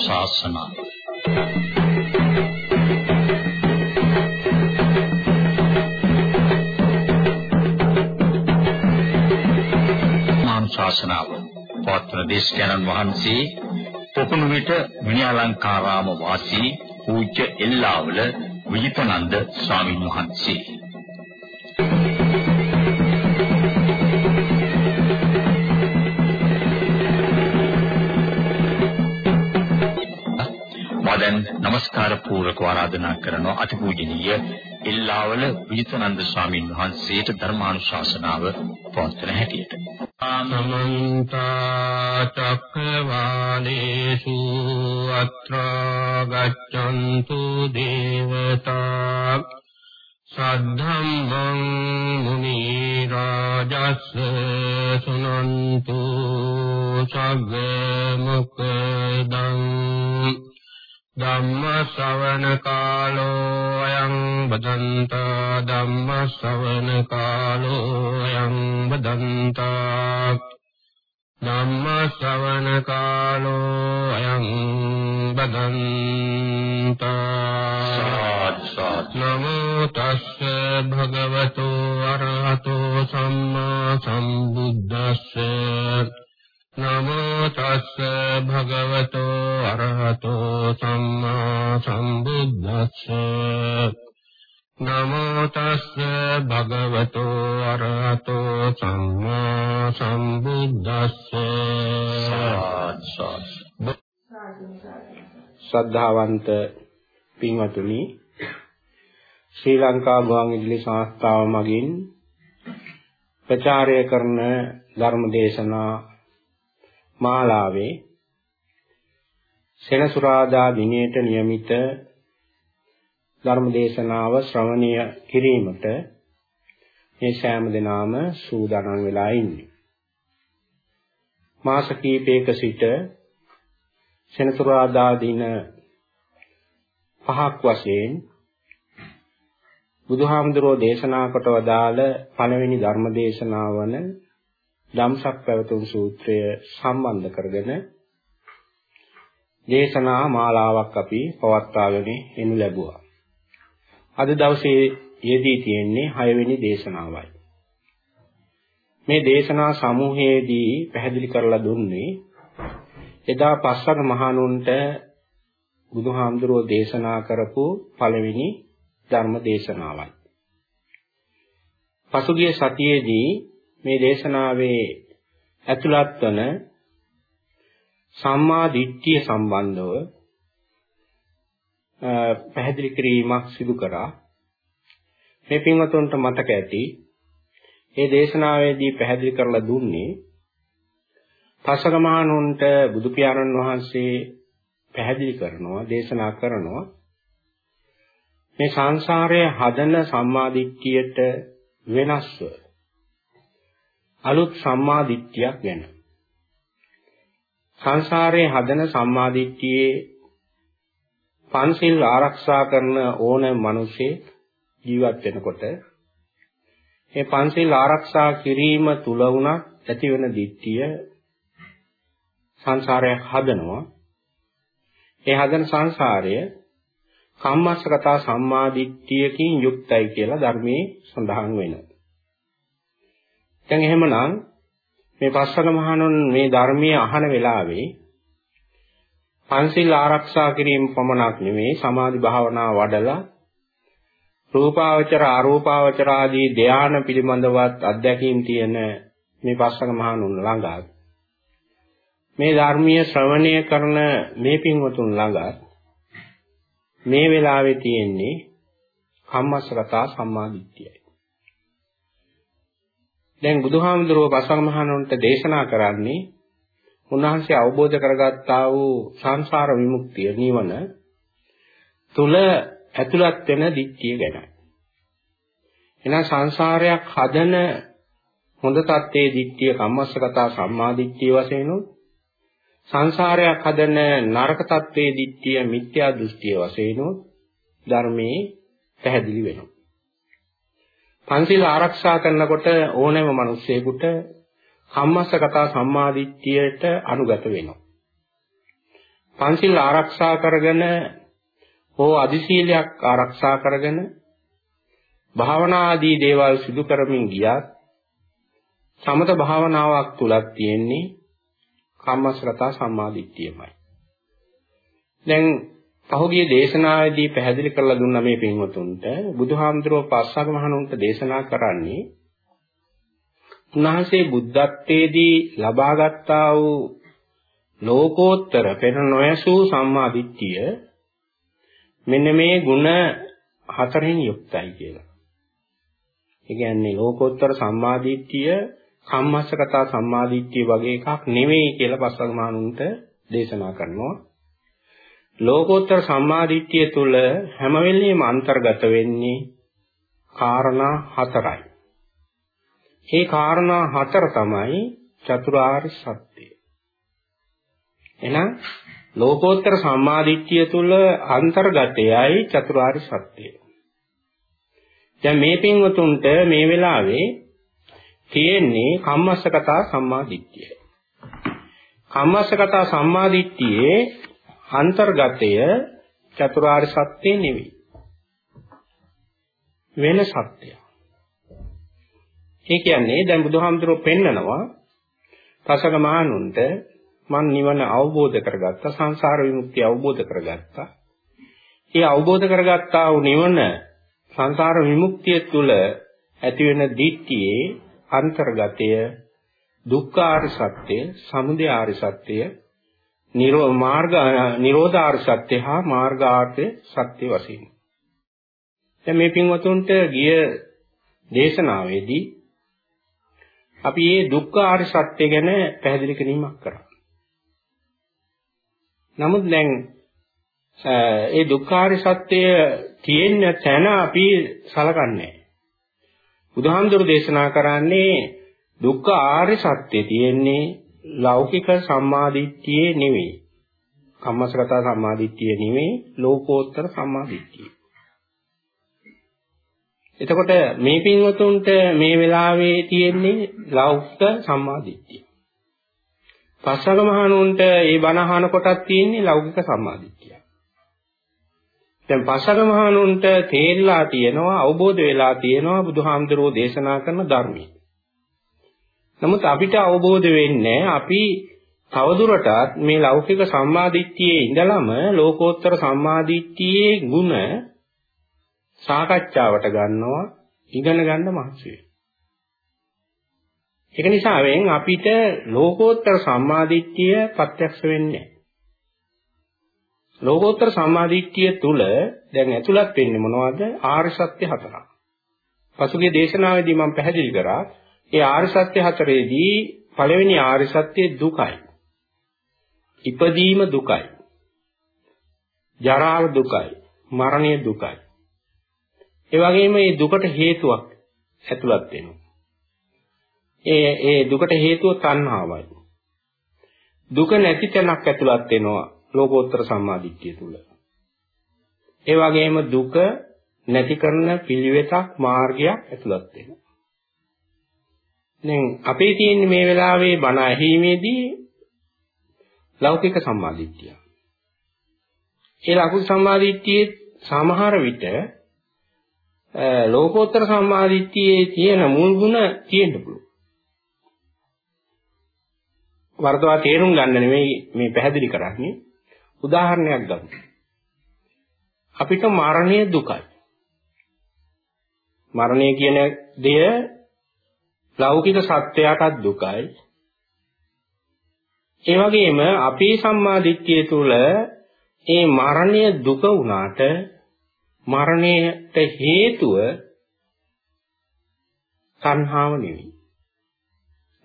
ධර්මානුශාසනාව ධර්මානුශාසනාව පවත්වන දේශකයන්න් වහන්සේ පොකුණු විට මිනිඅලංකාරාම වාසී පූජ්‍ය එල්ලාවල විජිතනන්ද ස්වාමීන් වහන්සේ. දැන් নমස්කාර පූර්වක ආරාධනා කරන අතිපූජනීය ඉල්ලාවල විජිතනන්ද ස්වාමීන් වහන්සේට ධර්මානුශාසනාව පවත්වන හැටියට. ආනමන්ත චක්කවාලේසු අත්‍රා ගච්ඡන්තු දේවතා සද්ධම්මං මුනි රාජස් සුනන්තු සග්ග මොක්ඛදං ධම්ම ශ්‍රවණ කාලෝ අයං බදන්තා ධම්ම ශ්‍රවණ කාලෝ අයං බදන්තා ධම්ම ශ්‍රවණ කාලෝ අයං බදන්තා නමෝ තස්ස භගවතු අරහතෝ සම්මා සම්බුද්දස්ස නමෝ තස්ස භගවතෝ අරහතෝ සම්මා සම්බුද්දස්ස. නමෝ තස්ස භගවතෝ අරහතෝ සම්මා සම්බුද්දස්ස. ශ්‍රද්ධාවන්ත පින්වතුනි ශ්‍රී ලංකා ගුවන්විදුලි සංස්ථාව මගින් ප්‍රචාරය කරන ධර්ම දේශනා මාලාවේ සෙනසුරාදා දිනේට નિયમિત ධර්ම දේශනාව ශ්‍රවණය කිරීමට මේ සෑම දිනාම සූදානම් වෙලා ඉන්නේ. මාස කීපයක සිට සෙනසුරාදා දින පහක් වශයෙන් බුදුහාමුදුරෝ දේශනා කොට වදාළ පළවෙනි ධර්ම දේශනාව වන ධම්සක් පැවතුම් සූත්‍රය සම්බන්ධ කරගෙන දේශනා මාලාවක් අපි පවත්වාගෙන එනු ලැබුවා. අද දවසේ යෙදී තියෙන්නේ 6 වෙනි දේශනාවයි. මේ දේශනා සමූහයේදී පැහැදිලි කරලා දුන්නේ එදා පස්වග මහණුන්ට බුදුහාමුදුරුවෝ දේශනා කරපු පළවෙනි ධර්ම දේශනාවයි. පසුගිය සතියේදී මේ දේශනාවේ ඇතුළත් වන සම්මා දිට්ඨිය සම්බන්ධව පැහැදිලි කිරීමක් සිදු කරා. මේ පින්වතුන්ට මතක ඇති මේ දේශනාවේදී පැහැදිලි කරලා දුන්නේ පසක මහණුන්ට බුදු පියාණන් වහන්සේ පැහැදිලි කරනවා දේශනා කරනවා මේ සංසාරය හදන සම්මාදිට්ඨියට වෙනස්ව අලුත් සම්මාදිට්ඨියක් ගැන. සංසාරයේ හදන සම්මාදිට්ඨියේ පන්සිල් ආරක්ෂා කරන ඕනෑම මිනිසෙක් ජීවත් වෙනකොට මේ පන්සිල් ආරක්ෂා කිරීම තුල වුණත් ඇතිවන දිට්ඨිය සංසාරයක් හදනවා. ඒ හදන සංසාරය කම්මස්සගතා සම්මාදිට්ඨියකින් යුක්තයි කියලා ධර්මයේ සඳහන් වෙනවා. දැන් එහෙමනම් මේ පස්වග මහණුන් මේ ධර්මයේ අහන වෙලාවේ පන්සිල් ආරක්ෂා කිරීම පමණක් නෙමෙයි සමාධි භාවනා වඩලා රූපාවචර අරූපාවචර ආදී ධානය පිළිබඳවත් අධ්‍යක්ීම් තියෙන මේ පස්වග මහණුන් ළඟ මේ ධර්මීය ශ්‍රවණය කරන මේ පින්වතුන් ළඟ මේ වෙලාවේ තියෙන්නේ කම්මස්සගතා සම්මාදිට්ඨියයි. දැන් බුදුහාමුදුරුව පසංමහණුන්ට දේශනා කරන්නේ උන්වහන්සේ අවබෝධ කරගත්තා වූ සංසාර විමුක්තිය නිවන තුල ඇතුළත් වෙන දික්කිය ගැනයි. එහෙනම් සංසාරයක් හදන හොඳ தත්ත්වයේ දික්කිය කම්මස්සගතා සම්මාදිට්ඨිය වශයෙන් උත් සංසාරයක් හදන නරක தත්ත්වයේ දික්කිය මිත්‍යා දෘෂ්ටිය වශයෙන් උත් ධර්මයේ පැහැදිලි වෙනවා. පන්සිල් ආරක්ෂා කරනකොට ඕනෑම පන්සිල් ආරක්ෂා කරගෙන හෝ අදිශීලයක් ආරක්ෂා කරගෙන භාවනා ආදී දේවල් සිදු කරමින් ගියත් සමත භාවනාවක් තුලක් තියෙන්නේ කම්මස්සගතා සම්මාදිට්ඨියමයි. දැන් පහුගිය දේශනාවේදී පැහැදිලි කරලා දුන්න මේ පින්වතුන්ට බුදුහාමුදුරුවෝ පස්සක මහණුන්ට දේශනා කරන්නේ උන්වහන්සේ බුද්ධත්වයේදී ලබාගත්තා වූ ලෝකෝත්තර පෙර නොයසූ සම්මාදිට්ඨිය මෙන්න මේ ಗುಣ හතරෙන් යුක්තයි කියලා. ඒ කියන්නේ ලෝකෝත්තර සම්මාදිට්ඨිය කම්මස්සගතා සම්මාදිට්ඨිය වගේ එකක් නෙවෙයි කියලා පස්සක මහණුන්ට දේශනා කරනවා. ලෝකෝත්තර සම්මාදිට්ඨිය තුල හැම වෙලෙම අන්තර්ගත වෙන්නේ කාරණා හතරයි. මේ කාරණා හතර තමයි චතුරාර්ය සත්‍යය. එහෙනම් ලෝකෝත්තර සම්මාදිට්ඨිය තුල අන්තර්ගතයයි චතුරාර්ය සත්‍යය. දැන් මේ පින්වතුන්ට මේ වෙලාවේ තියෙන්නේ කම්මස්සකතා සම්මාදිට්ඨිය. කම්මස්සකතා සම්මාදිට්ඨියේ අන්තර්ගතය චතුරාර්ය සත්‍ය නෙවෙයි. වෙන සත්‍යයක්. ඒ කියන්නේ දැන් බුදුහාමුදුරුවෝ පෙන්නනවා පසක මහණුන්ට මන් නිවන අවබෝධ කරගත්තා සංසාර විමුක්තිය අවබෝධ කරගත්තා. ඒ අවබෝධ කරගත්තා වූ නිවන සංසාර විමුක්තිය තුළ ඇතිවෙන දිට්ඨියේ අන්තර්ගතය දුක්ඛාර සත්‍ය, සමුදය ආර්ය සත්‍ය, නිරෝ මාර්ග නිරෝධාර සත්‍ය හා මාර්ගාර්ථ සත්‍ය වශයෙන්. දැන් මේ පින්වතුන්ට ගිය දේශනාවේදී අපි මේ දුක්ඛ ආර්ය සත්‍ය ගැන පැහැදිලි කිරීමක් කරා. නමුත් දැන් ඒ දුක්ඛ ආර්ය සත්‍ය තියෙන තැන අපි සලකන්නේ බුදුහාමුදුරු දේශනා කරන්නේ දුක්ඛ ආර්ය සත්‍ය තියෙන්නේ ලෞකික සම්මාදිට්ඨියේ නෙවෙයි. කම්මසගත සම්මාදිට්ඨිය නෙවෙයි ලෝකෝත්තර සම්මාදිට්ඨිය. එතකොට මේ පින්වතුන්ට මේ වෙලාවේ තියෙන්නේ ලෞකික සම්මාදිට්ඨිය. පස්සක මහණුන්ට ඒ බණ අහන කොටක් තියෙන්නේ ලෞකික සම්මාදිට්ඨිය. දැන් පස්සක මහණුන්ට තේරලා තියෙනවා අවබෝධ වෙලා තියෙනවා බුදුහාමුදුරුවෝ දේශනා කරන ධර්මය. නමුත් අපිට අවබෝධ වෙන්නේ අපි තවදුරටත් මේ ලෞකික සම්මාදිට්ඨියේ ඉඳලම ලෝකෝත්තර සම්මාදිට්ඨියේ ಗುಣ සාකච්ඡාවට ගන්නවා ඉගෙන ගන්න මහන්සි ඒක නිසා වෙන් අපිට ලෝකෝත්තර සම්මාදිට්ඨිය ප්‍රත්‍යක්ෂ වෙන්නේ. ලෝකෝත්තර සම්මාදිට්ඨිය තුල දැන් ඇතුළත් වෙන්නේ මොනවද? ආර්ය සත්‍ය හතරක්. පසුගිය දේශනාවේදී මම පැහැදිලි කරා ඒ ආර්ය සත්‍ය හතරේදී පළවෙනි ආර්ය සත්‍ය දුකයි. ඉපදීම දුකයි. ජරාව දුකයි. මරණය දුකයි. ඒ වගේම මේ දුකට හේතුවක් ඇතුළත් වෙනවා. ඒ ඒ දුකට හේතුව තණ්හාවයි. දුක නැති තැනක් ඇතුළත් වෙනවා ලෝකෝත්තර සම්මාදිට්ඨිය තුල. ඒ වගේම දුක නැති කරන පිළිවෙතක් මාර්ගයක් ඇතුළත් වෙනවා. දැන් අපේ තියෙන මේ වෙලාවේ බණ ඇහිීමේදී ලෞකික සම්මාදිට්ඨිය. ඒ ලෞකික සම්මාදිට්ඨියේ සමහර විට ලෝකෝත්තර සම්මාදිට්ඨියේ තියෙන මුල් ගුණ තියෙන්න පුළුවන්. වර්ධවා තේරුම් ගන්න නෙමෙයි මේ පැහැදිලි කරන්නේ. උදාහරණයක් ගමු. අපිට මරණය දුකයි. මරණය කියන දෙය ලෞකික සත්‍යයටත් දුකයි. ඒ වගේම අපේ සම්මාදිට්ඨිය තුළ ඒ මරණය දුක වුණාට මරණයට හේතුව සංහාව නෙවෙයි.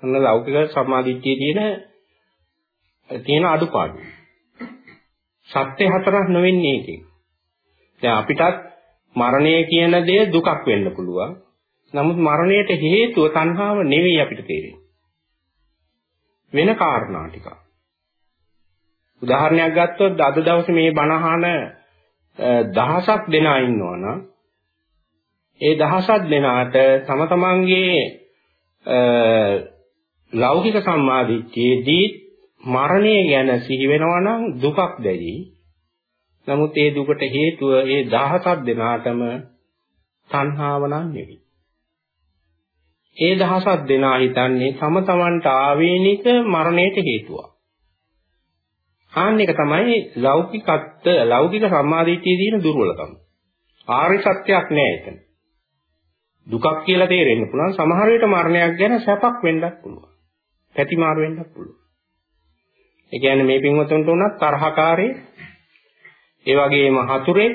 අන්න ලෞකික සම්මාදිට්ඨියේ තියෙන තියෙන අඩුපාඩු. සත්‍ය හතරක් නොවෙන්නේ ඒකේ. දැන් අපිටත් මරණය කියන දේ දුකක් වෙන්න පුළුවන්. නමුත් මරණයට හේතුව තණ්හාව නෙවෙයි අපිට තේරෙන්නේ. වෙන කාරණා ටික. උදාහරණයක් ගත්තොත් අද දවසේ මේ බණහන දහසක් දෙනා ඉන්නවනම් ඒ දහසක් දෙනාට තම තමන්ගේ ලෞකික සම්මාදිට්ඨියේදී මරණය ගැන සිහි වෙනවා නම් දුකක් දැයි. නමුත් ඒ දුකට හේතුව ඒ 17 දෙනාටම තණ්හාව නම් නෙවෙයි. ඒ 17 දෙනා හිතන්නේ තම තමන්ට ආවේනික මරණයට හේතුවක්. ආන්න එක තමයි ලෞකිකත්ව ලෞකික සම්මාදිටියේ තියෙන දුර්වලකම. ආර්ය සත්‍යයක් නෑ එතන. දුකක් කියලා තේරෙන්න පුළුවන් සමහර විට මරණයක් ගැන සැපක් වෙන්නත් පුළුවන්. පැතිමාරු වෙන්නත් පුළුවන්. ඒ කියන්නේ මේ පින්වතුන්ට උනත් තරහකාරී ඒ වගේම හතුරේ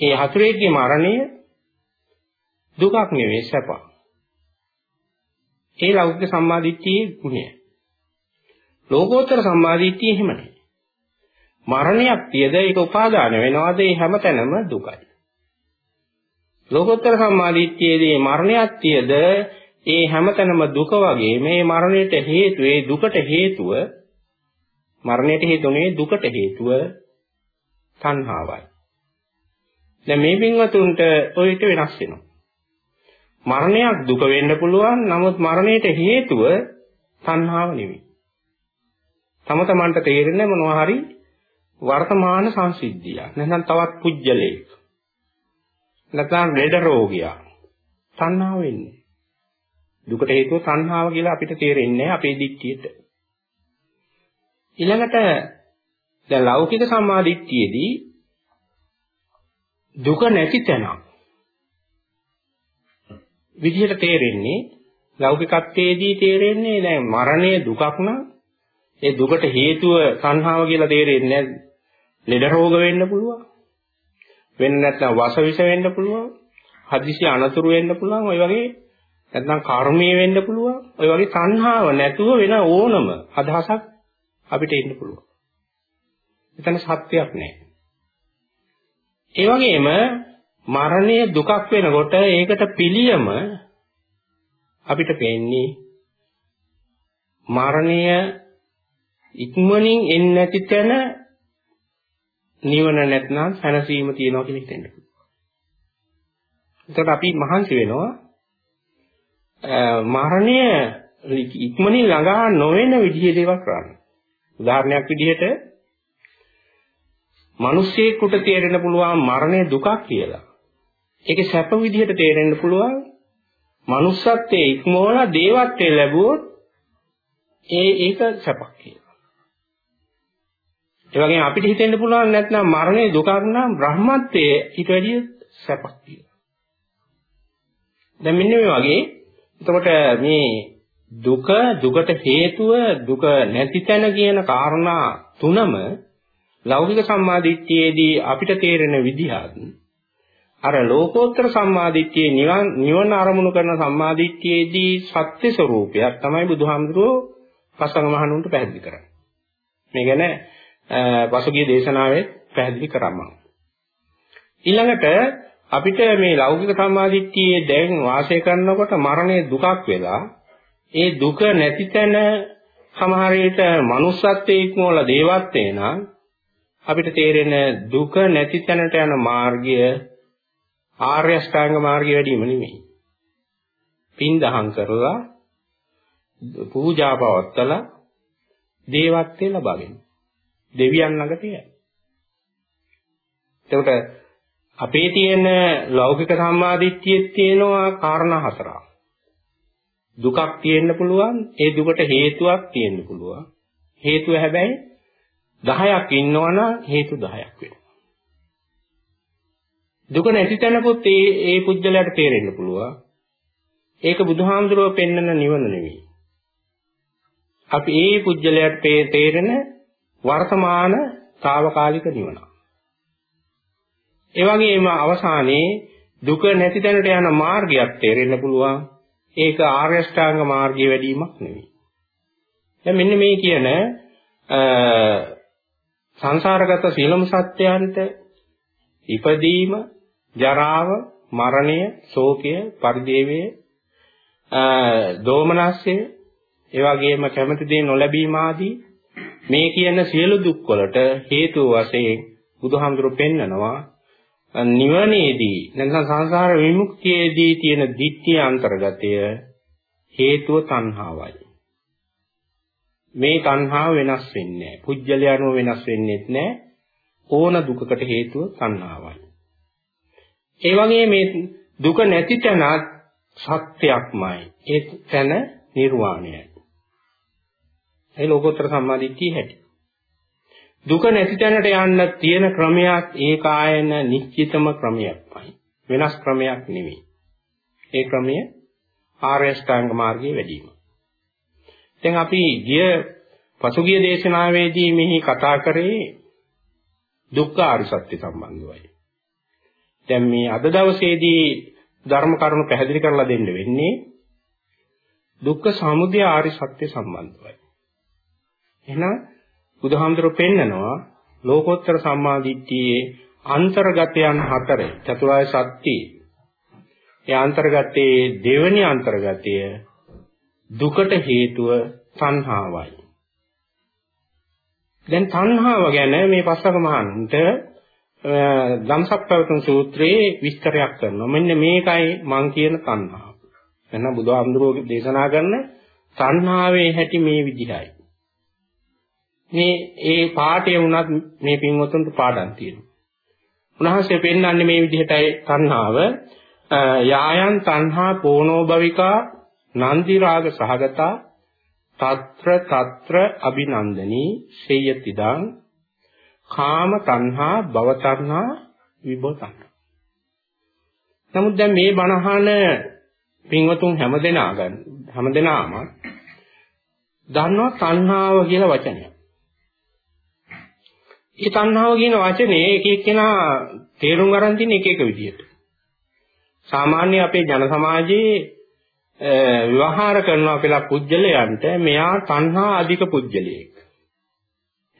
ඒ හතුරේගේ මරණය දුකක් නෙවෙයි සැපක්. ඒ ලෞකික සම්මාදිට්ඨියේ ගුණය. ලෝකෝත්තර සම්මාදිට්ඨිය එහෙම නැහැ. මරණයක් තියද ඒක උපාදාන වෙනවාද ඒ හැමතැනම දුකයි. ලෝකෝත්තර සම්මාදිට්ඨියේදී මරණයක් තියද ඒ හැමතැනම දුක වගේ මේ මරණයට හේතු ඒ දුකට හේතුව මරණයට හේතුනේ දුකට හේතුව තණ්හාවයි. දැන් මේ පින්වතුන්ට ඔය විට වෙනස් වෙනවා. මරණයක් දුක වෙන්න පුළුවන් නමුත් මරණයට හේතුව තණ්හාව නෙවෙයි. තම තමන්ට තේරෙන්නේ මොනවා හරි වර්තමාන සංසිද්ධිය. නැත්නම් තවත් පුජ්‍යලයක්. නැත්නම් ලෙඩ රෝගියා. තණ්හාව වෙන්නේ. දුකට හේතුව තණ්හාව කියලා අපිට තේරෙන්නේ අපේ දික්කියට. ඊළඟට දැන් ලෞකික සම්මාදිට්ඨියේදී දුක නැති තැනක් විදිහට තේරෙන්නේ ලෞකිකත්වයේදී තේරෙන්නේ දැන් මරණය දුකක් නම් ඒ දුකට හේතුව සංහාව කියලා තේරෙන්නේ නැහැ. ලෙඩ රෝග වෙන්න පුළුවන්. වෙන්න නැත්නම් වසවිස වෙන්න පුළුවන්. හදිසි අනතුරු වෙන්න පුළුවන්. ඔය වගේ නැත්නම් කර්මයේ වෙන්න පුළුවන්. ඔය වගේ සංහාව නැතුව වෙන ඕනම අදහසක් අපිට එන්න පුළුවන්. එතන සත්‍යයක් නැහැ. ඒ වගේම මරණය දුකක් වෙනකොට ඒකට පිළියම අපිට පේන්නේ මරණය ඉක්මනින් එන්නේ නැති තැන නිවන නැත්නම් සැනසීම තියනවා කියලා හිතෙන්න පුළුවන්. එතකොට අපි මහන්සි වෙනවා මරණය ඉක්මනින් ළඟා නොවන විදිහේ දේවල් කරන්න. උදාහරණයක් විදිහට මිනිස්සෙකුට තේරෙන්න පුළුවන් මරණය දුකක් කියලා. ඒකේ සැප විදිහට තේරෙන්න පුළුවන් manussත්වයේ ඉක්මවලා දේවත්වයේ ලැබුවොත් ඒ ඒක සැපක් කියලා. ඒ වගේම අපිට හිතෙන්න පුළුවන් නැත්නම් මරණය දුකක් නම් බ්‍රහ්මත්වයේ ඊට වැඩිය සැපක් කියලා. දැන් මෙන්න මේ වගේ එතකොට මේ දුක දුකට හේතුව දුක නැති තැන කියන කාරණා තුනම ලෞකික සම්මාදිට්ඨියේදී අපිට තේරෙන විදිහත් අර ලෝකෝත්තර සම්මාදිට්ඨියේ නිවන් නිවන අරමුණු කරන සම්මාදිට්ඨියේදී සත්‍ය ස්වરૂපයක් තමයි බුදුහාමුදුරුවෝ පස්වග මහණුන්ට පැහැදිලි කරන්නේ. මේ ගැන පසුගිය දේශනාවේ පැහැදිලි කරාම. ඊළඟට අපිට මේ ලෞකික සම්මාදිට්ඨියේ දැන් වාසය කරනකොට මරණය දුකක් වෙලා ඒ දුක නැති තැන සමහර විට manussත්වයේ ඉක්මවල දේවත්වේ නම් අපිට තේරෙන දුක නැති තැනට යන මාර්ගය ආර්ය අෂ්ටාංග මාර්ගය වැඩිම නෙමෙයි. පින් දහම් කරලා පූජා පවත්තලා දේවත්වයේ ලබාගෙන දෙවියන් ළඟට යයි. එතකොට අපේ තියෙන ලෞකික සම්මාදිට්ඨියෙත් තියෙනවා කාරණා හතරක්. දුකක් තියෙන්න පුළුවන් ඒ දුකට හේතුවක් තියෙන්න පුළුවන්. හේතුව හැබැයි 10ක් ඉන්නවනම් හේතු 10ක් වෙනවා. දුක නැති තැනකුත් ඒ ඒ පුජ්‍යලයට තේරෙන්න පුළුවන්. ඒක බුදුහාමුදුරුව පෙන්වන නිවන නෙවෙයි. අපි ඒ පුජ්‍යලයට තේරෙන වර්තමාන తాවකාලික නිවන. ඒ වගේම අවසානයේ දුක නැති තැනට යන මාර්ගයක් තේරෙන්න පුළුවන්. ඒක ආර්ය ශ්‍රාංග මාර්ගයේ වැඩිමක් නෙවෙයි. දැන් මෙන්න මේ කියන සංසාරගත සීලම සත්‍යයන්ට ඉපදීම, ජරාව, මරණය, ශෝකය, පරිදේවය, දෝමනස්සය, ඒ වගේම කැමති දේ නොලැබීම ආදී මේ කියන සියලු දුක් වලට හේතු වශයෙන් බුදුහාමුදුරු පෙන්නනවා නිවනේදී නැත්නම් සංසාර විමුක්තියේදී තියෙන ditthිය අන්තර්ගතය හේතුව තණ්හාවයි. මේ තණ්හාව වෙනස් වෙන්නේ නැහැ. පුජ්‍යලයන්ව වෙනස් වෙන්නේ නැහැ. ඕන දුකකට හේතුව තණ්හාවයි. ඒ වගේ මේ දුක නැති තැන සත්‍යයක්මයි. ඒ තැන නිර්වාණයයි. ඒ ලෝකෝත්තර සම්මාදිට්ඨිය හැටි. දුක නැති තැනට යන්න තියෙන ක්‍රමයක් ඒකායන නිශ්චිතම ක්‍රමයක්මයි. වෙනස් ක්‍රමයක් නෙවෙයි. ඒ ක්‍රමය ආර්ය ශ්‍රාංග මාර්ගයේ වැඩිම. දැන් අපි ගිය පසුගිය දේශනාවේදී මෙහි කතා කරේ දුක්ඛ ආර්ය සත්‍ය සම්බන්ධවයි. දැන් මේ අද දවසේදී ධර්ම කරුණු පැහැදිලි කරලා දෙන්න වෙන්නේ දුක්ඛ සමුදය ආර්ය සත්‍ය සම්බන්ධවයි. එහෙනම් බුදුහාමුදුරුවෝ පෙන්නනවා ලෝකෝත්තර සම්මාදිට්ඨියේ අන්තර්ගතයන් හතරේ චතුරාර්ය සත්‍ය. ඒ අන්තර්ගතයේ දෙවෙනි අන්තර්ගතය දුකට හේතුව තණ්හාවයි. දැන් තණ්හාව ගැන මේ පස්වක මහන්ට ධම්සප්පවතුන් සූත්‍රයේ විස්තරයක් කරනවා. මෙන්න මේකයි මං කියන තණ්හාව. එහෙනම් බුදුහාමුදුරුවෝ දේශනා කරන තණ්හාවේ හැටි මේ විදිහයි. මේ ඒ පාඩය වුණත් මේ පින්වතුන්ට පාඩම් තියෙනවා. උන්වහන්සේ පෙන්වන්නේ මේ විදිහටයි තණ්හාව යායන් තණ්හා පෝනෝ භවිකා නන්දි රාග සහගතා తත්‍ර తත්‍ර අභිනන්දනී සේයතිදං කාම තණ්හා භව තණ්හා විභව තණ්හා නමුත් දැන් මේ බණහන පින්වතුන් හැමදෙනා ගන්න හැමදෙනාම දන්නවා තණ්හාව කියලා වචනය. ඒ තණ්හාව කියන වචනේ එක එක්කෙනා තේරුම් ගන්න තියෙන එක එක විදිහට. සාමාන්‍ය අපේ ජන සමාජයේ විවහාර කරනවා කියලා පුජ්‍යලයන්ට මෙයා තණ්හා අධික පුජ්‍යලයෙක්.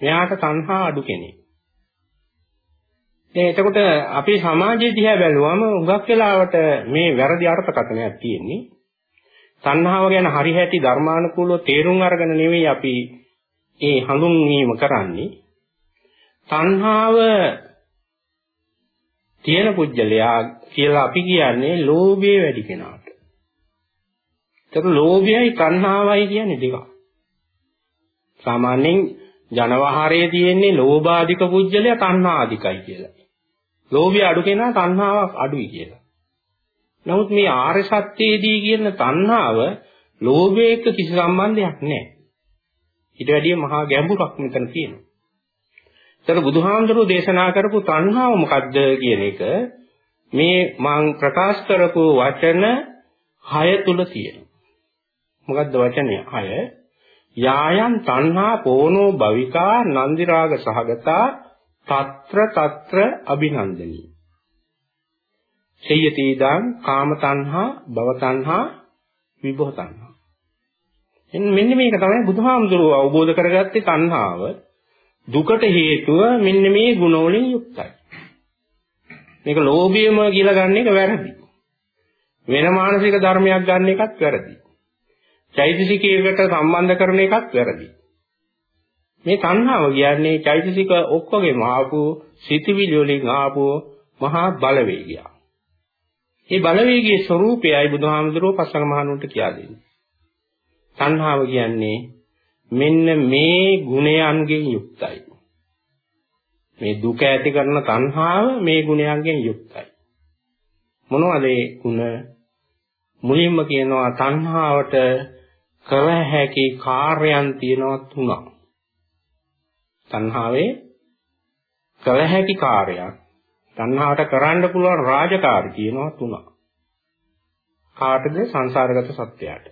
මෙයාට තණ්හා අඩු කෙනෙක්. දැන් එතකොට අපේ සමාජයේ දිහා බැලුවම හුඟක් වෙලාවට මේ වැරදි අර්ථකථනයක් තියෙන්නේ. තණ්හාව ගැන හරි හැටි ධර්මානුකූලව තේරුම් අරගෙන නෙවෙයි අපි ඒ හඳුන්වීම කරන්නේ. තණ්හාව තියෙන පුජ්‍යලයා කියලා අපි කියන්නේ ලෝභයේ වැඩි කෙනාට. ඒතර ලෝභයයි තණ්හාවයි කියන්නේ දෙකක්. සාමාන්‍යයෙන් ජනවහරයේ තියෙන්නේ ලෝභාධික පුජ්‍යලයා තණ්හාධිකයි කියලා. ලෝභය අඩු කෙනා තණ්හාවක් අඩුයි කියලා. නමුත් මේ ආර්ය සත්‍යයේදී කියන තණ්හාව ලෝභය එක්ක කිසි සම්බන්ධයක් නැහැ. ඊට වැඩිය මහා ගැඹුරක් මෙතන තියෙනවා. ඒතර බුදුහාමුදුරුවෝ දේශනා කරපු තණ්හාව මොකද්ද කියන එක මේ මම ප්‍රකාශ කරපු වචන 6 තුල තියෙනවා. මොකද්ද වචනය 6? යායන් තණ්හා පෝනෝ භවිකා නන්දි රාග සහගතා తත්‍ර తත්‍ර අභිනන්දනී සේයති දං කාම තණ්හා භව තණ්හා විභව තණ්හා එන්න මෙන්න මේක තමයි බුදුහාමුදුරුවෝ අවබෝධ කරගත්තේ තණ්හාව දුකට හේතුව මෙන්න මේ ගුණ වලින් යුක්තයි මේක ලෝභයම කියලා ගන්න එක වැරදි වෙන මානසික ධර්මයක් ගන්න එකත් වැරදි චෛතසිකයකට සම්බන්ධ කරන එකත් වැරදි මේ තණ්හාව කියන්නේ චෛතසික ඔක්කොගේම ආපු සිතිවිලි වලින් ආපු මහා බලවේගයක්. මේ බලවේගයේ ස්වરૂපයයි බුදුහාමුදුරුවෝ පස්සක මහණුන්ට කියා දෙන්නේ. තණ්හාව කියන්නේ මෙන්න මේ ගුණයන්ගෙන් යුක්තයි. මේ දුක ඇති කරන තණ්හාව මේ ගුණයන්ගෙන් යුක්තයි. මොනවද ඒ ගුණ? මුලින්ම කියනවා තණ්හාවට කර හැකි කාර්යයන් තියෙනවා තුනක්. තණ්හාවේ කළ හැකි කාර්යයක් තණ්හාවට කරන්න පුළුවන් රාජකාරී කියනවා තුනක්. කාටද සංසාරගත සත්‍යයට.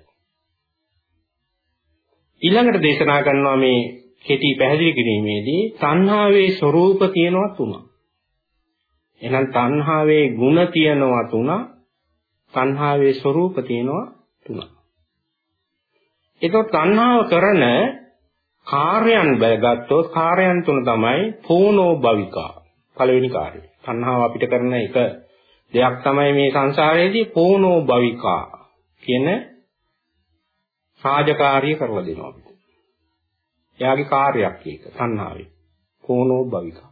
ඊළඟට දේශනා කරනවා මේ කෙටි පැහැදිලි කිරීමේදී තණ්හාවේ ස්වરૂප කියනවා තුනක්. එහෙනම් තණ්හාවේ ಗುಣ කියනවා තුනක්. තණ්හාවේ ස්වરૂප තියෙනවා තුනක්. ඒතකොට තණ්හාව කරන කාර්යයන් බැලගත්තොත් කාර්යයන් තුන තමයි පෝනෝ භවිකා. පළවෙනි කාර්යය. තණ්හාව අපිට කරන එක දෙයක් තමයි මේ සංසාරයේදී පෝනෝ භවිකා කියන රාජකාරිය කරලා දෙනවා අපිට. එයාගේ කාර්යයක් ඒක තණ්හාවේ. පෝනෝ භවිකා.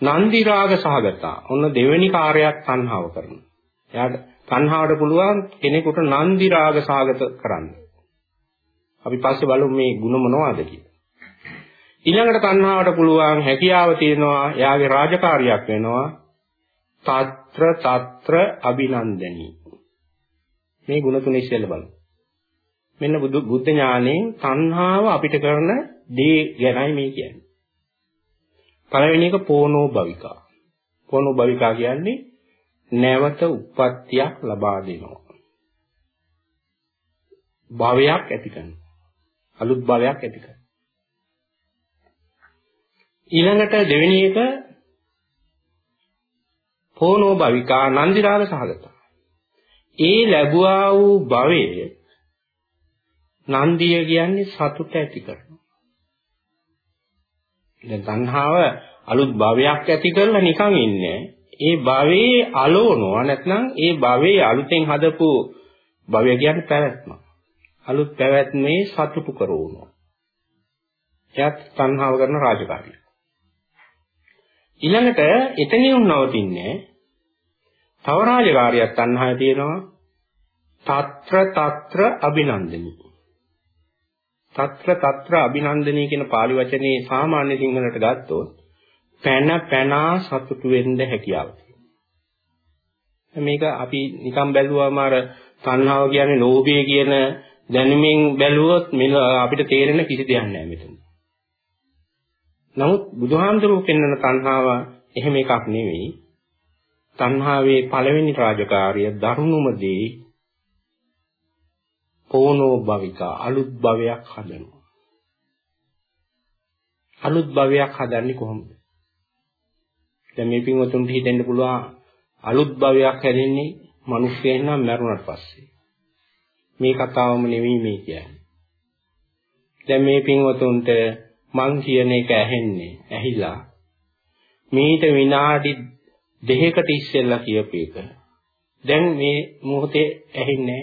නන්දි රාග සහගතා. ඔන්න දෙවෙනි කාර්යයක් තණ්හාව කරනවා. එයාට තණ්හාවට පුළුවන් කෙනෙකුට නන්දි රාග සහගත කරන්න. අපි පස්සේ බලමු මේ ಗುಣ මොනවද කියලා. ඊළඟට තණ්හාවට පුළුවන් හැකියාව තියෙනවා, එයාගේ රාජකාරියක් වෙනවා. తත්‍ර తත්‍ර අභිනන්දනී. මේ ಗುಣ තුන ඉස්සෙල්ලා බලමු. මෙන්න බුදු බුද්ධ ඥානේ තණ්හාව අපිට කරන දේ ගැනයි මේ කියන්නේ. පළවෙනි එක පෝනෝ භවිකා. පෝනෝ භවිකා කියන්නේ නැවත උප්පත්තියක් ලබා දෙනවා. භවයක් ඇති කරනවා. අලුත් භවයක් ඇති කරනවා ඊළඟට දෙවෙනි එක පෝනෝ භවිකා නන්දිරාග සහගත. ඒ ලැබුවා වූ භවයේ නන්දිය කියන්නේ සතුට ඇති කරනවා. දැන් තණ්හාව අලුත් භවයක් ඇති කරලා නිකන් ඉන්නේ. ඒ භවයේ අලෝනවා නැත්නම් ඒ භවයේ අලුතෙන් හදපු භවය කියන්නේ පැවැත්ම. අලුත් පැවැත්මේ සතුටු කරවනවා. එයත් තණ්හාව කරන රාජකාරිය. ඊළඟට එතනියුම් නවතින්නේ තව රාජකාරියක් තණ්හාවේ තියෙනවා. తත්‍ර తත්‍ර අභිනන්දනි. తත්‍ර తත්‍ර අභිනන්දනි කියන pāli වචනේ සාමාන්‍ය සිංහලට ගත්තොත් පැන පැනා සතුටු වෙන්න හැකියාව මේක අපි නිකන් බැලුවාම අර තණ්හාව කියන්නේ ලෝභය කියන දැනුමින් බැලුවොත් අපිට තේරෙන කිසි දෙයක් නැහැ මෙතන. නමුත් බුදුහාමුදුරුවෝ පෙන්වන තණ්හාව එහෙම එකක් නෙවෙයි. තණ්හාවේ පළවෙනි රාජකාරිය දරුණුම දේ පෝනෝ භවිකා අලුත් භවයක් හදනවා. අලුත් භවයක් හදන්නේ කොහොමද? දැන් මේ පින්වතුන්ට හිතෙන්න පුළුවන් අලුත් භවයක් හැදෙන්නේ මිනිස්සෙන් නම් මරුණට පස්සේ. මේ කතාවම නෙවෙයි මේ කියන්නේ. දැන් මේ පින්වතුන්ට මං කියන එක ඇහෙන්නේ ඇහිලා. මීට විනාඩි දෙකකට ඉස්සෙල්ලා කියපු එක. දැන් මේ මොහොතේ ඇහෙන්නේ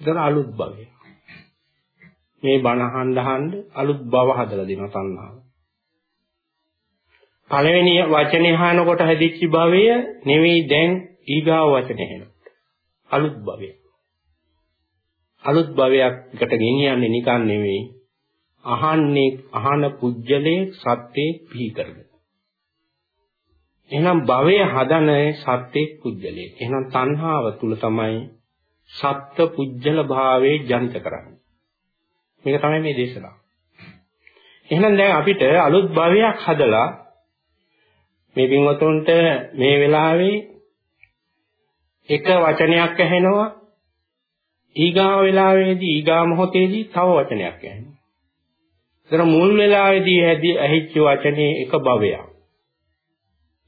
නැහැ. අලුත් භවය මේ බණ අහන්න අහන්න අලුත් භව හදලා දෙනවා තණ්හාව. පළවෙනි වචනේ අහනකොට හැදිච්ච භවය නෙවෙයි දැන් ඊගාව වචනේ එනකොට අලුත් භවය අලුත් භවයකට ගෙනියන්නේ නිකන් නෙවෙයි අහන්නේ අහන පුජ්‍යලේ සත්‍යේ පිහි කරගෙන. එහෙනම් භවය හදන සත්‍යේ පුජ්‍යලේ. එහෙනම් තණ්හාව තුල තමයි සත්ත්ව පුජ්‍යල භාවයේ ජනිත කරන්නේ. මේක තමයි මේ දේශනාව. එහෙනම් දැන් අපිට අලුත් භවයක් හදලා මේ පින්වතුන්ට මේ වෙලාවේ එක වචනයක් ඇහෙනවා ඊගාව වෙලාවේදී ඊගා මොහොතේදී තව වචනයක් ඇහෙනවා ඒතර මුල් වෙලාවේදී ඇහිච්ච වචනේ එක භවයක්.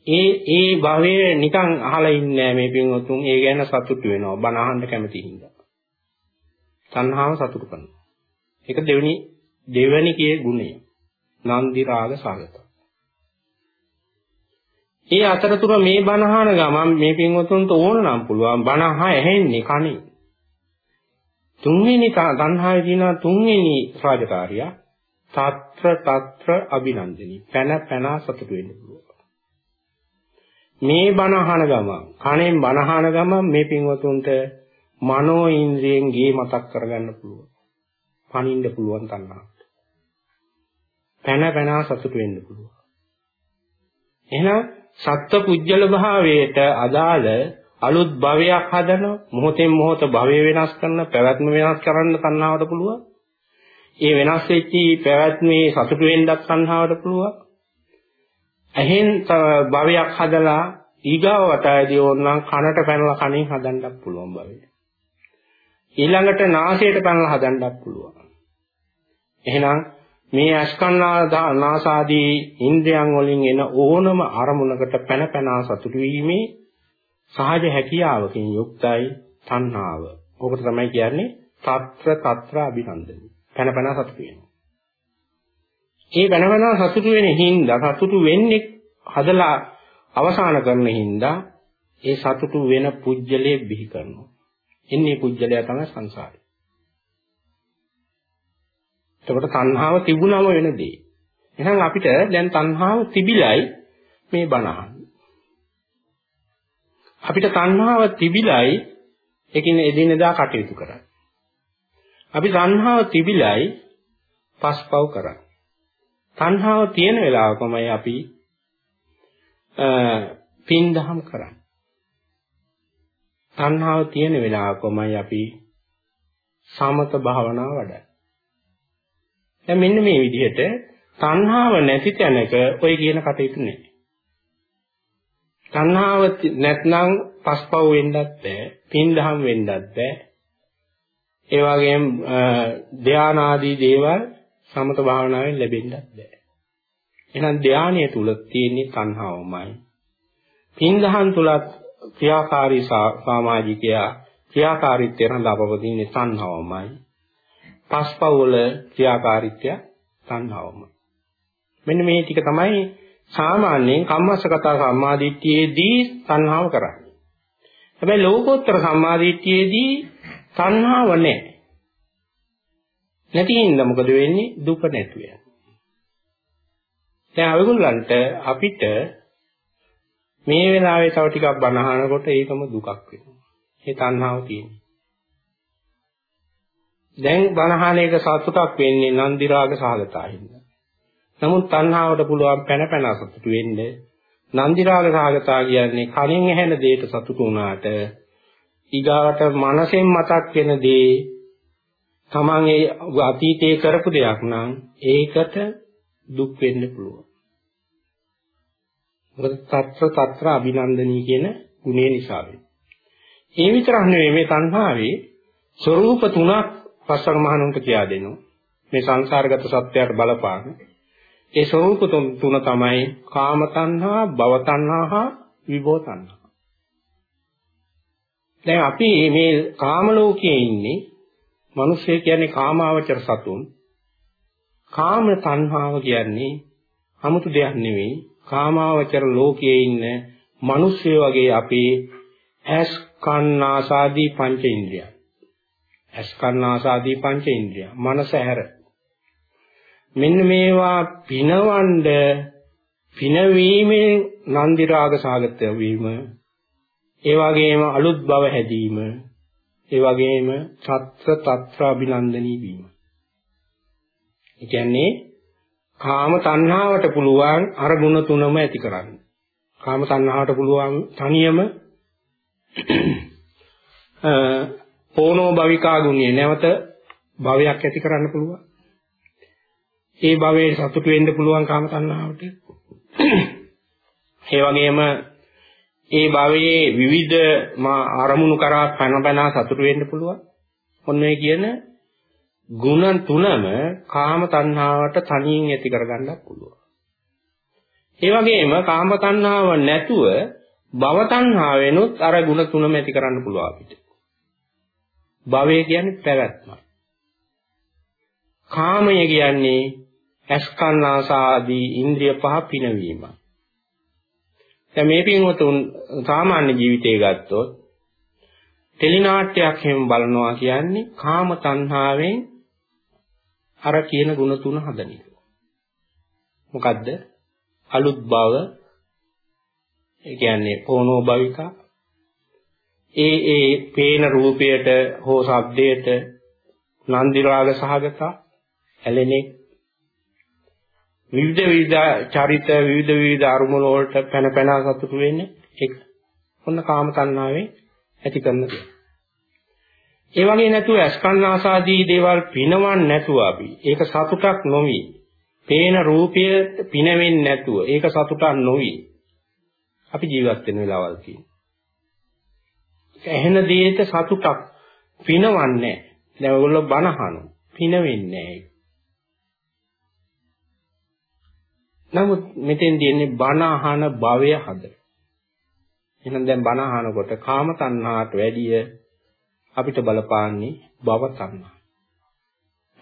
ඒ ඒ භවයේ නිකන් අහලා ඉන්නේ මේ පින්වතුන් ඒ ගැන සතුටු වෙනවා බණ අහන්න කැමති හින්දා. තණ්හාව සතුටු කරනවා. ඒක දෙවෙනි දෙවෙනි කියේ ගුණය. නන්දි රාග සාගත. ඒ අතරතුර මේ බණ අහන ගමන් මේ පින්වතුන්ට ඕන නම් පුළුවන් බණ අහ ඇහෙන්නේ කණේ. තුන්වෙනි තණ්හාවේ තියෙන තුන්වෙනි රාජකාරිය తත්‍ර తත්‍ර අභිනන්දනී. පැන පැනා සතුට වෙන්න පුළුවන්. මේ බණ අහන ගමන් කණෙන් බණ අහන ගමන් මේ පින්වතුන්ට මනෝ ඉන්ද්‍රියෙන් ගේ මතක් කරගන්න පුළුවන්. පණින්න පුළුවන් තණ්හාවට. පැන පැනා සතුට වෙන්න පුළුවන්. එහෙනම් සත්ත්ව පුජ්‍යල භාවයට අදාළ අලුත් භවයක් හදන මොහොතෙන් මොහොත භවය වෙනස් කරන පැවැත්ම වෙනස් කරන්න තණ්හාවට පුළුවන් ඒ වෙනස් වෙච්ච පැවැත්මේ සතුටු වෙන්නත් සංහාවට පුළුවන්. ඇහෙන් භවයක් හදලා ඊගාව වටායේදී ඕනනම් කනට පැනලා කනින් හදන්නත් පුළුවන් භවය. ඊළඟට නාසයට පැනලා හදන්නත් පුළුවන්. එහෙනම් මේ අස්කන්නා නාසාදී ඉන්ද්‍රයන් වලින් එන ඕනම අරමුණකට පැන පැනා සතුටු වීමේ සහජ හැකියාවකින් යුක්තයි තණ්හාව. ඕකට තමයි කියන්නේ తත්‍ර తත්‍ර අභිනන්දනයි. පැන පැන සතුටු වෙනවා. ඒ පැන පැන සතුටු වෙන හින්දා සතුටු වෙන්නේ හදලා අවසාන කරන හින්දා ඒ සතුටු වෙන පුජ්‍යලයේ බිහි කරනවා. එන්නේ පුජ්‍යලයා තමයි සංසාරේ. එතකොට තණ්හාව තිබුණම වෙන දේ. එහෙනම් අපිට දැන් තණ්හාව තිබිලයි මේ බණ අපිට තණ්හාව තිබිලයි ඒකින් එදිනෙදා කටයුතු කරන්නේ. අපි තණ්හාව තිබිලයි පස්පව් කරන්නේ. තණ්හාව තියෙන වෙලාවකමයි අපි පින් දහම් කරන්නේ. තණ්හාව තියෙන වෙලාවකමයි අපි සමත භාවනාව වඩන්නේ. දැන් මෙන්න මේ විදිහට තණ්හාව නැති තැනක ඔය කියන කටයුතු නෑ. තණ්හාව නැත්නම් පස්පව් වෙන්නත් බෑ, පින් දහම් වෙන්නත් බෑ. ඒ වගේම ධානාදී දේවල් සමත භාවනාවෙන් ලැබෙන්නත් බෑ. එහෙනම් ධානය තුල තියෙන තණ්හාවමයි. පින් දහම් තුලත් ක්‍රියාකාරී සමාජිකයා ක්‍රියාකාරීත්වය රඳා පවතින තණ්හාවමයි. පස්පව් වල ක්‍රියාකාරීත්වය තණ්හාවමයි. මෙන්න මේ ටික තමයි සාමාන්‍යයෙන් කම්මස්සගත සම්මාදිට්ඨියේදී තණ්හාව කරන්නේ. හැබැයි ලෝකෝත්තර සම්මාදිට්ඨියේදී තණ්හාව නැහැ. නැති හින්දා මොකද වෙන්නේ? දුක නැතු වෙනවා. දැන් ඔයගොල්ලන්ට අපිට මේ වෙලාවේ තව ටිකක් බනහනකොට ඒකම දුකක් වෙනවා. ඒ තණ්හාව තියෙන්නේ. දැන් බනහන එක සතුටක් වෙන්නේ නන්දි රාග සහගතයින්ද. නමුත් තණ්හාවට පුළුවන් පැන පැන සතුටු වෙන්න. නන්දිරාග රාගතා කියන්නේ කලින් ඇහෙන දෙයට සතුටු වුණාට ඊගාට මනසෙන් මතක් වෙන දේ තමන් ඒ අතීතයේ කරපු දෙයක් නම් ඒකට දුක් වෙන්න පුළුවන්. තත්ත්‍ර තත්‍ර අභිනන්දනී කියන ගුණය නිසා ඒ විතරක් නෙවෙයි මේ තණ්හාවේ ස්වરૂප තුනක් පස්වග මහණුන්ට කියා දෙනවා. මේ සංසාරගත සත්‍යයට බලපාන ඒ ස්වરૂප තුන තමයි කාම තණ්හා, භව තණ්හා හා විභව තණ්හා. දැන් අපි මේ කාම ලෝකයේ ඉන්නේ මිනිස්සය කියන්නේ කාමාවචර සතුන්. කාම තණ්හාව කියන්නේ 아무තු දෙයක් නෙවෙයි. කාමාවචර ලෝකයේ ඉන්න මිනිස්සය වගේ අපේ ඇස් කන් ආසාදී පංච ඉන්ද්‍රිය. ඇස් කන් ආසාදී පංච ඉන්ද්‍රිය. මනස හැර මෙන්න මේවා පිනවඬ පිනවීමෙන් නන්දි රාග සාගත වීම ඒ වගේම අලුත් බව හැදීම ඒ වගේම తත්‍ර తත්‍ර අභිනන්දනී වීම. ඒ කියන්නේ කාම තණ්හාවට පුළුවන් අර ගුණ තුනම ඇති කරන්න. කාම තණ්හාවට පුළුවන් තනියම පෝනෝ භවිකා ගුණය නැවත භවයක් ඇති කරන්න පුළුවන්. ඒ භවයේ සතුට වෙන්න පුළුවන් කාම තණ්හාවට. ඒ වගේම ඒ භවයේ විවිධ අරමුණු කරා පැන පැන සතුට වෙන්න පුළුවන්. ඔන්න ඒ කියන ගුණ තුනම කාම තණ්හාවට තනියෙන් ඇති කරගන්නත් පුළුවන්. ඒ වගේම කාම තණ්හාව නැතුව භව තණ්හාවෙනුත් අර ගුණ තුනම ඇති කරන්න පුළුවන් අපිට. භවය කියන්නේ පැවැත්මයි. කාමය කියන්නේ අස්කන්නාසාදී ඉන්ද්‍රිය පහ පිනවීමයි. දැන් මේ පින්වතුන් සාමාන්‍ය ජීවිතය ගත්තොත් ටෙලි නාට්‍යයක් හැම බලනවා කියන්නේ කාම තණ්හාවෙන් අර කියන ගුණ තුන හදන එක. මොකද්ද? අලුත් බව ඒ කියන්නේ පොනෝ භවිකා ඒ ඒ පේන රූපයට හෝ ශබ්දයට නන්දි රාග සහගත ඇලෙනෙක් විවිධ විවිධ චරිත විවිධ විවිධ අරමුණු වලට පැන පැන සතුටු වෙන්නේ ඒක. ඔන්න කාම තණ්හාවෙන් ඇති කරන දේ. ඒ වගේ නැතුව අස්කන්නාසාදී දේවල් පිනවන්න නැතුව අපි ඒක සතුටක් නොවි. පේන රූපය පිනවෙන්නේ නැතුව ඒක සතුටක් නොවි. අපි ජීවත් වෙන වෙලාවල් තියෙනවා. ඇහෙන දේට සතුටක් පිනවන්නේ නැහැ. දැන් ඔයගොල්ලෝ බන අහනවා. පිනවෙන්නේ නැහැ. නමුත් මෙතෙන් තියෙන්නේ බණ අහන භවය හද. එහෙනම් දැන් බණ අහනකොට කාම තණ්හාට වැඩිය අපිට බලපාන්නේ භව තණ්හා.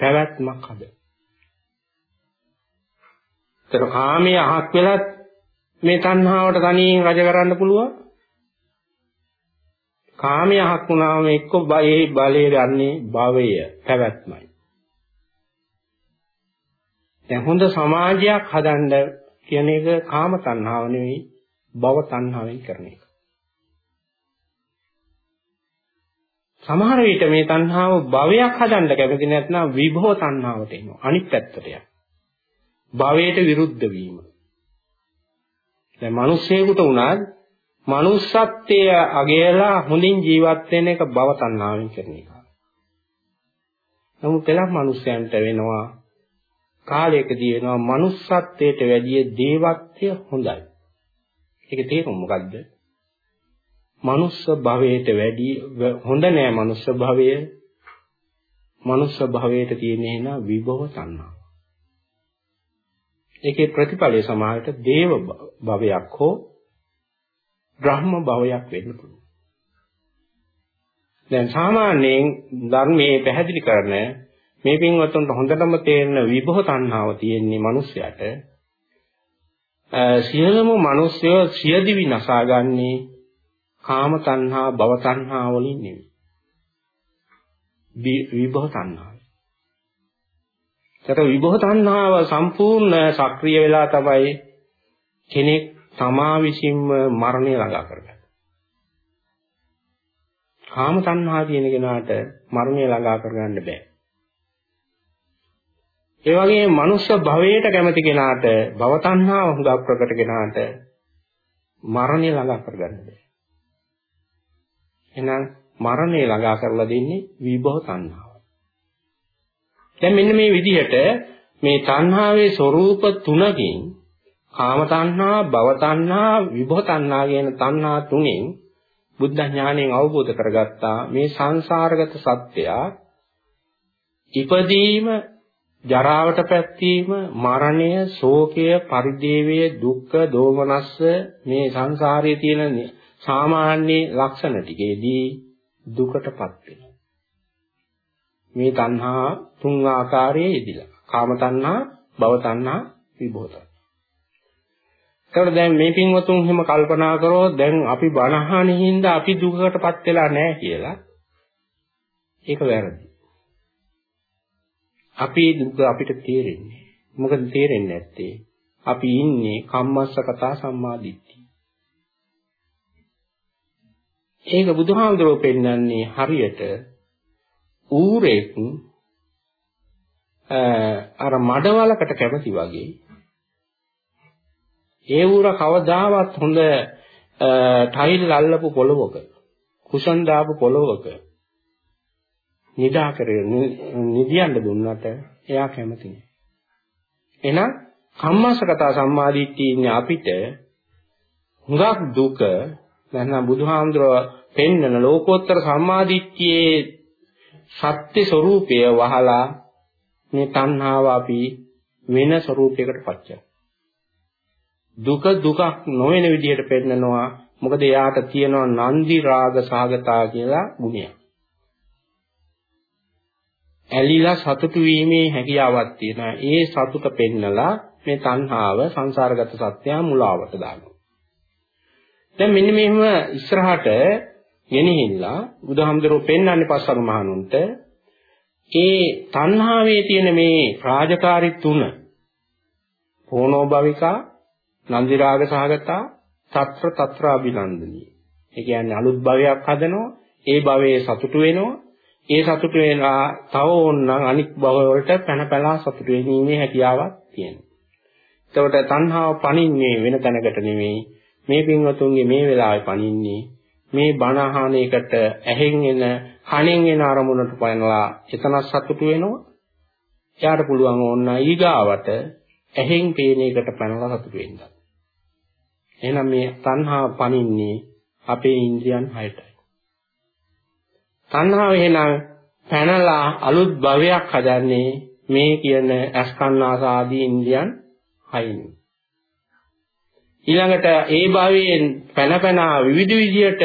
පැවැත්මක් හද. ඒතර කාමයේ අහක් වෙලත් මේ තණ්හාවට තනියෙන් රජ කරන්න පුළුවන්. කාමයේ අහක් වුණාම එක්ක ඒ බලය ගන්නේ භවය පැවැත්මයි. දැන් හොඳ සමාජයක් හදන්න කියන එක කාම තණ්හාව නෙවෙයි භව තණ්හාවෙන් කරන එක. සමහර විට මේ තණ්හාව භවයක් හදන්න කැමති නැත්නම් විභව තණ්හාවට එනවා. අනිත් පැත්තට යනවා. භවයට විරුද්ධ වීම. දැන් මිනිස්සෙකුට උනත් manussත්වයේ අගයලා හොඳින් ජීවත් වෙන එක භව තණ්හාවෙන් කරන එක. නමුත් එලක් මිනිස්යන්ට වෙනවා කාලයකදී වෙනවා manussත්වයට වැඩිය දේවත්වය හොඳයි. ඒක තේරුම් මොකද්ද? මනුස්ස භවයට වැඩි හොඳ නෑ මනුස්ස භවය. මනුස්ස භවයට තියෙන එන විභව තණ්හා. ඒකේ ප්‍රතිඵලය සමාහයට දේව භවයක් හෝ බ්‍රහ්ම භවයක් වෙන්න පුළුවන්. දැන් සාමාන්‍යයෙන් ධර්මයේ පැහැදිලි කරන මේ පින්වත්තුන්ට හොඳටම තේරෙන විභව තණ්හාව තියෙන්නේ මිනිස්යාට සියලුම මිනිස්සු සියදිවි නසාගන්නේ කාම තණ්හා භව තණ්හා වලින් නෙවෙයි. විභව තණ්හාව. ඒතර විභව තණ්හාව සම්පූර්ණ සක්‍රිය වෙලා තමයි කෙනෙක් තමා විසින්ම මරණය ළඟා කරගන්නේ. කාම තණ්හා කියන කෙනාට මරණය ළඟා කරගන්න බෑ. ඒ වගේම මනුෂ්‍ය භවයට කැමති කෙනාට භව තණ්හාව හුඟක් ප්‍රකට කෙනාට මරණය ළඟා කරගන්න බෑ. එහෙනම් මරණය ළඟා කරලා දෙන්නේ විභව තණ්හාව. දැන් මෙන්න මේ විදිහට මේ තණ්හාවේ ස්වરૂප තුනකින් කාම තණ්හා, භව තණ්හා, විභව තණ්හා කියන තණ්හා තුනෙන් බුද්ධ ඥාණයෙන් අවබෝධ කරගත්තා මේ සංසාරගත සත්‍යය ඉපදීම ජරාවට පැත්තීම මරණය ශෝකය පරිදේවය දුක්ඛ දෝමනස්ස මේ සංසාරයේ තියෙන සාමාන්‍ය ලක්ෂණ ටිකේදී දුකටපත් වෙනවා. මේ තණ්හා තුන් ආකාරයේ ඉදිලා කාම තණ්හා භව තණ්හා විභව තණ්හා. ඒකට දැන් මේ පින්වතුන් හිම කල්පනා කරෝ දැන් අපි බණහානේ හින්දා අපි දුකකටපත් වෙලා නැහැ කියලා ඒක වැරදි. අපේ දුක අපිට තේරෙන්නේ. මොකද තේරෙන්නේ නැත්තේ අපි ඉන්නේ කම්මස්ස කතා සම්මාදිට්ඨිය. ඒක බුදුහාමුදුරුවෝ පෙන්වන්නේ හරියට ඌරෙක් අර මඩවලකට කැමති වගේ ඒ ඌර කවදාවත් හොඳ ටයිල් අල්ලපු පොළවක කුෂන් දාපු පොළවක නිදා කරගෙන නිදියන්න දුන්නට එයා කැමති නෑ. එහෙනම් කම්මස්සගත සම්මාදිට්ඨිය ඉන්නේ අපිට හුඟක් දුක නැත්නම් බුදුහාමුදුරුව පෙන්වන ලෝකෝත්තර සම්මාදිට්ඨියේ සත්‍ය ස්වરૂපය වහලා මේ තණ්හාව අපි වෙන ස්වરૂපයකට පත් දුක දුකක් නොවන විදිහට පෙන්නනවා මොකද එයාට තියෙනවා නන්දි රාග සාගතා කියලා ගුණයක්. ඇලිලා සතුටු වීමේ හැකියාවක් තියෙනවා. ඒ සතුට පෙන්නලා මේ තණ්හාව සංසාරගත සත්‍යය මුලාවට දානවා. දැන් මෙන්න මෙහෙම ඉස්සරහට ගෙනහිල්ලා බුදුහාමුදුරුවෝ පෙන්වන්නේ පස්වග මහණුන්ට ඒ තණ්හාවේ තියෙන මේ රාජකාරී තුන පෝනෝ භවිකා නන්දි රාග සහගතා తත්‍ර తත්‍ර අභිනන්දනී. ඒ කියන්නේ අලුත් භවයක් හදනවා ඒ භවයේ සතුටු වෙනවා ඒ සතුට වෙලා තව ඕනනම් අනික් භව වලට පැන පැලා සතුට වෙනීමේ හැකියාවක් තියෙනවා. එතකොට තණ්හාව පණින්නේ වෙන තැනකට නෙමෙයි. මේ පින්වතුන්ගේ මේ වෙලාවේ පණින්නේ මේ බණ අහන එකට ඇහෙන් එන කනෙන් එන අරමුණට පයනලා එතන සතුට වෙනවා. එයාට පුළුවන් ඕන්න ඊගාවට ඇහෙන් පේන එකට පැනලා සතුට වෙන්න. එහෙනම් මේ තණ්හාව පණින්නේ අපේ ඉන්ද්‍රියන් හයටයි. තණ්හාව එහෙනම් පැනලා අලුත් භවයක් හදන්නේ මේ කියන අස්කන්නාස ආදී ඉන්ද්‍රියන් හයින්. ඊළඟට ඒ භවයෙන් පැන පැනා විවිධ විදියට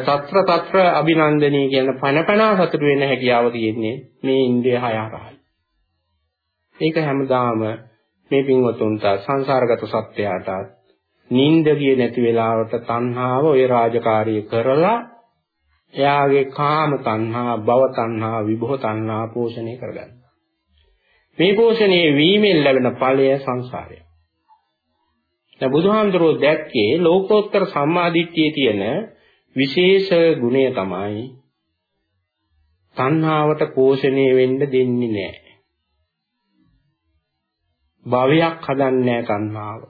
తත්‍ර తත්‍ර අභිනන්දනී කියන පැන පැනා සතුට වෙන හැකියාව තියෙන්නේ මේ ඉන්ද්‍රිය හය හරහායි. ඒක හැමදාම මේ පින්වතුන්ට සංසාරගත සත්‍යයට නින්දගිය නැති වෙලාවට තණ්හාව ඔය රාජකාරී කරලා එයාගේ කාම තණ්හා, භව තණ්හා, විභව තණ්හා පෝෂණය කරගන්න. මේ පෝෂණය වීමෙන් ලැබෙන ඵලය සංසාරය. දැන් බුදුහාමුදුරුවෝ දැක්කේ ලෝකෝත්තර සම්මාදිට්ඨියේ තියෙන විශේෂ ගුණය තමයි තණ්හාවට පෝෂණය වෙන්න දෙන්නේ නැහැ. භවයක් හදන්නේ නැහැ තණ්හාව.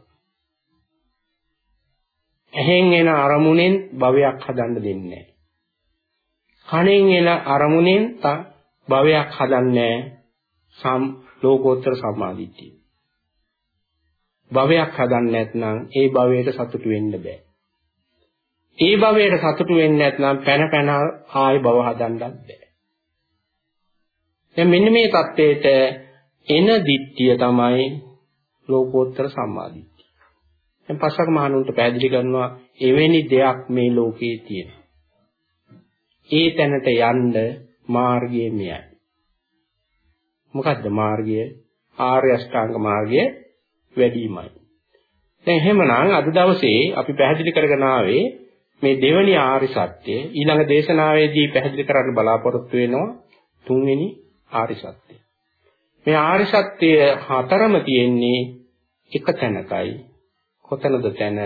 ඇහෙන් එන අරමුණෙන් භවයක් හදන්න දෙන්නේ නැහැ. කණෙන් එන අරමුණෙන් භවයක් හදන්නේ සම් ලෝකෝත්තර සම්මාදිට්ඨිය. භවයක් හදන්නේ නැත්නම් ඒ භවයට සතුටු වෙන්න බෑ. ඒ භවයට සතුටු වෙන්නේ නැත්නම් පැන පැන ආය භව හදන්නත් බෑ. දැන් මෙන්න මේ தത്വෙට එන දිට්ඨිය තමයි ලෝකෝත්තර සම්මාදිට්ඨිය. දැන් පස්සක මහණුන්ට පැහැදිලි කරනවා එවැනි දෙයක් මේ ලෝකේ තියෙනවා. ඒ තැනට යන්න මාර්ගය මෙයයි. මොකද්ද මාර්ගය? ආර්ය අෂ්ටාංග මාර්ගය වැඩිමයි. දැන් එහෙමනම් අද දවසේ අපි පැහැදිලි කරගෙන ආවේ මේ දෙවැනි ආර්ය සත්‍ය ඊළඟ දේශනාවේදී පැහැදිලි කරන්න බලාපොරොත්තු වෙනවා තුන්වෙනි ආර්ය සත්‍ය. මේ ආර්ය සත්‍ය හතරම තියෙන්නේ එක තැනකයි. කොතනද තැන?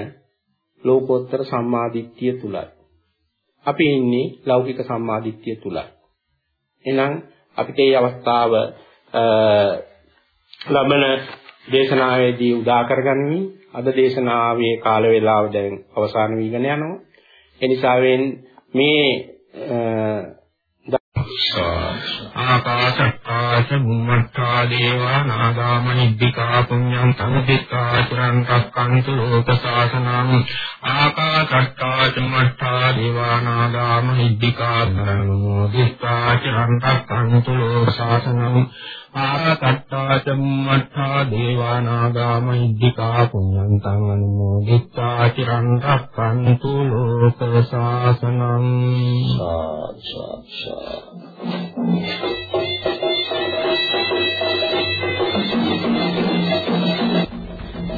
ලෝකෝත්තර සම්මාදිට්ඨිය තුලයි. අපි ඉන්නේ ලෞකික සම්මාදිට්ඨිය තුලයි. එහෙනම් අපිට මේ අවස්ථාව ලබන දේශනාවේදී උදා කරගනිමින් අද දේශනාවේ කාල වේලාව දැන් අවසන් වීගෙන යනවා. ඒ නිසා මේ ආකාශ බුම්මත්තා දේවා නාගාමනිද්దికා පුඤ්ඤං සමුදිත්තා චිරං රක්ඛන්තු ලෝක සාසනං ආකාශට්ටා චුම්මත්තා දේවා නාගාමනිද්దికා නමෝදිත්තා චිරං රක්ඛන්තු ලෝක සාසනං ආකාශට්ටා චුම්මත්තා දේවා නාගාමනිද්దికා පුඤ්ඤං තං අනුමෝදිත්තා චිරං රක්ඛන්තු ලෝක සාසනං ආචාචා Thank you.